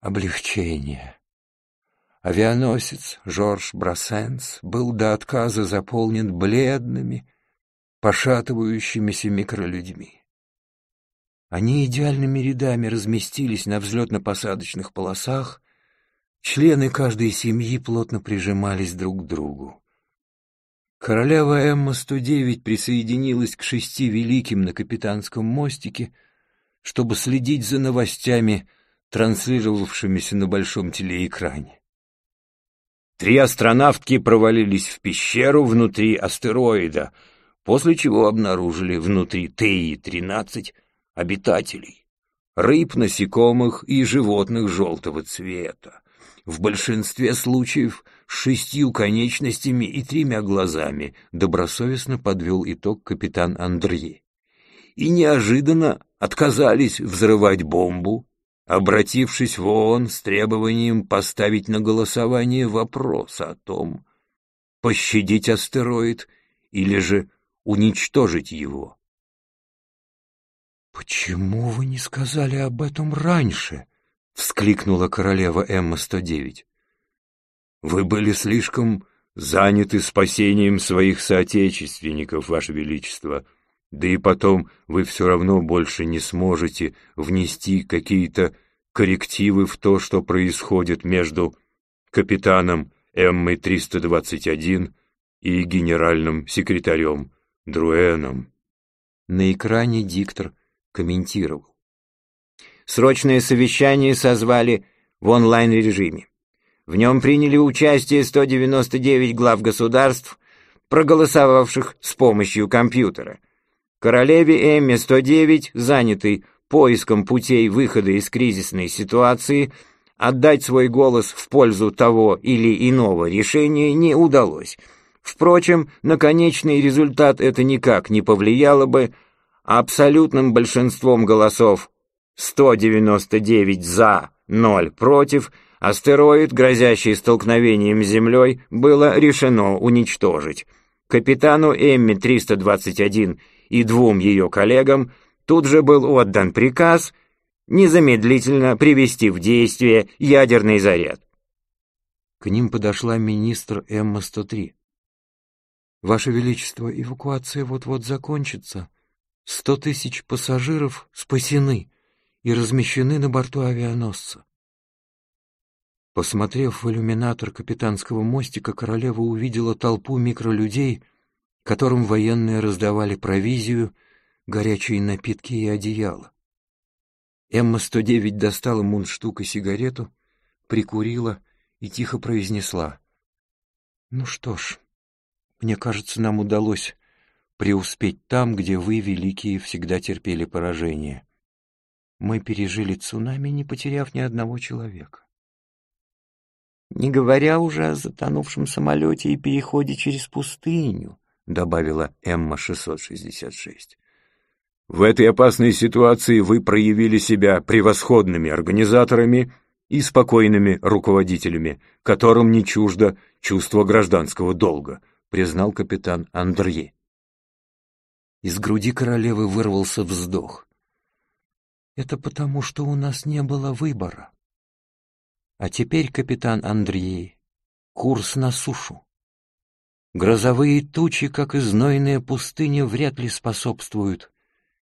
облегчение. Авианосец Жорж Брассенс был до отказа заполнен бледными, пошатывающимися микролюдьми. Они идеальными рядами разместились на взлетно-посадочных полосах, члены каждой семьи плотно прижимались друг к другу. Королева Эмма-109 присоединилась к шести великим на капитанском мостике, чтобы следить за новостями, транслировавшимися на большом телеэкране. Три астронавтки провалились в пещеру внутри астероида, после чего обнаружили внутри ТИ-13 обитателей, рыб, насекомых и животных желтого цвета. В большинстве случаев с шестью конечностями и тремя глазами добросовестно подвел итог капитан Андрей. И неожиданно отказались взрывать бомбу обратившись в ООН с требованием поставить на голосование вопрос о том, пощадить астероид или же уничтожить его. «Почему вы не сказали об этом раньше?» — вскликнула королева Эмма-109. «Вы были слишком заняты спасением своих соотечественников, Ваше Величество», да и потом вы все равно больше не сможете внести какие-то коррективы в то, что происходит между капитаном Эммой-321 и генеральным секретарем Друэном. На экране диктор комментировал. Срочное совещание созвали в онлайн-режиме. В нем приняли участие 199 глав государств, проголосовавших с помощью компьютера – Королеве Эмме-109, занятой поиском путей выхода из кризисной ситуации, отдать свой голос в пользу того или иного решения не удалось. Впрочем, на конечный результат это никак не повлияло бы, абсолютным большинством голосов 199 за, 0 против, астероид, грозящий столкновением с Землей, было решено уничтожить. Капитану Эмми-321 и двум ее коллегам тут же был отдан приказ незамедлительно привести в действие ядерный заряд. К ним подошла министр Эмма-103. «Ваше Величество, эвакуация вот-вот закончится. Сто тысяч пассажиров спасены и размещены на борту авианосца». Посмотрев в иллюминатор капитанского мостика, королева увидела толпу микролюдей, которым военные раздавали провизию, горячие напитки и одеяло. Эмма-109 достала мундштук и сигарету, прикурила и тихо произнесла. «Ну что ж, мне кажется, нам удалось преуспеть там, где вы, великие, всегда терпели поражение. Мы пережили цунами, не потеряв ни одного человека. Не говоря уже о затонувшем самолете и переходе через пустыню, добавила Эмма-666. В этой опасной ситуации вы проявили себя превосходными организаторами и спокойными руководителями, которым не чуждо чувство гражданского долга, признал капитан Андрей. Из груди королевы вырвался вздох. Это потому, что у нас не было выбора. А теперь, капитан Андрей, курс на сушу. Грозовые тучи, как и знойная пустыня, вряд ли способствуют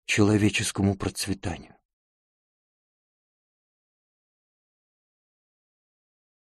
человеческому процветанию.